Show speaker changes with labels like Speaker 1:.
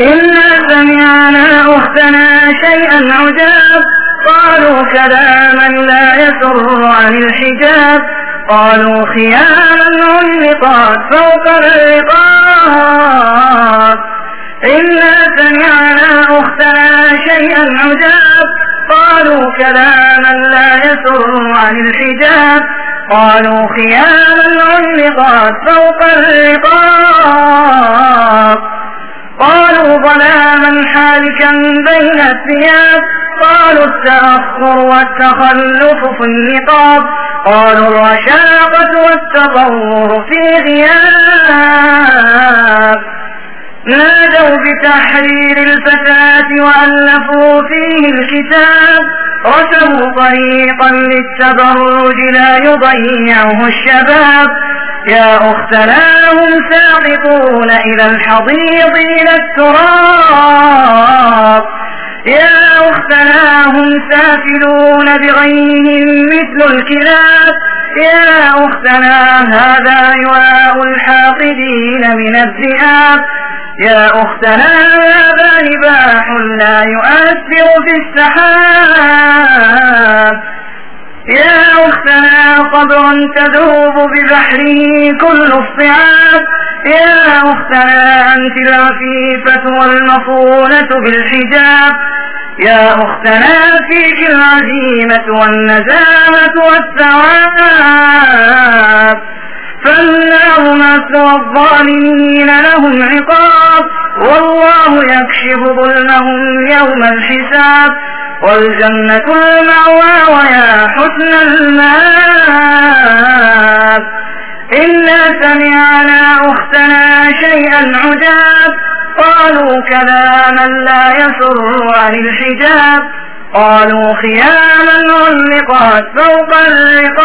Speaker 1: إنا سمعنا أختنا شيئا عجاب قالوا كلاما لا يسر عن الحجاب قالوا خياما علقات فوق الرقاب إنا سمعنا أختنا شيئا عجاب قالوا كلاما لا يسر عن الحجاب قالوا خياما علقات فوق الرقاب ظلاما حالكا بين الثياب قالوا التأخر والتخلف في النقاب قالوا الرشاقة والتطور في غياب. نادوا بتحرير الفتاة وألفوا فيه الكتاب. رسموا طريقا للتبرج لا يضيعه الشباب. يا أختنا هم ساقطون إلى الحضيض إلى التراب. سافلون بغيهم مثل الكلاب. يا أختنا هذا يواء الحاقدين من الذئاب. يا أختنا هذا نباح لا يؤثر في السحاب. يا أختنا قبر تذوب ببحره كل الصعاب. يا أختنا أنت العفيفة والمصونة بالحجاب. يا أختنا فيك العزيمة والنزامة والثواب فالنار مثوى الظالمين لهم عقاب. والله يكشف ظلمهم يوم الحساب. والجنة المأوى ويا حسن المآب. إنا سمعنا أختنا شيئا عجاب. قالوا كلاما لا يسر عن الحجاب. قالوا خياما علقات فوق الرقاب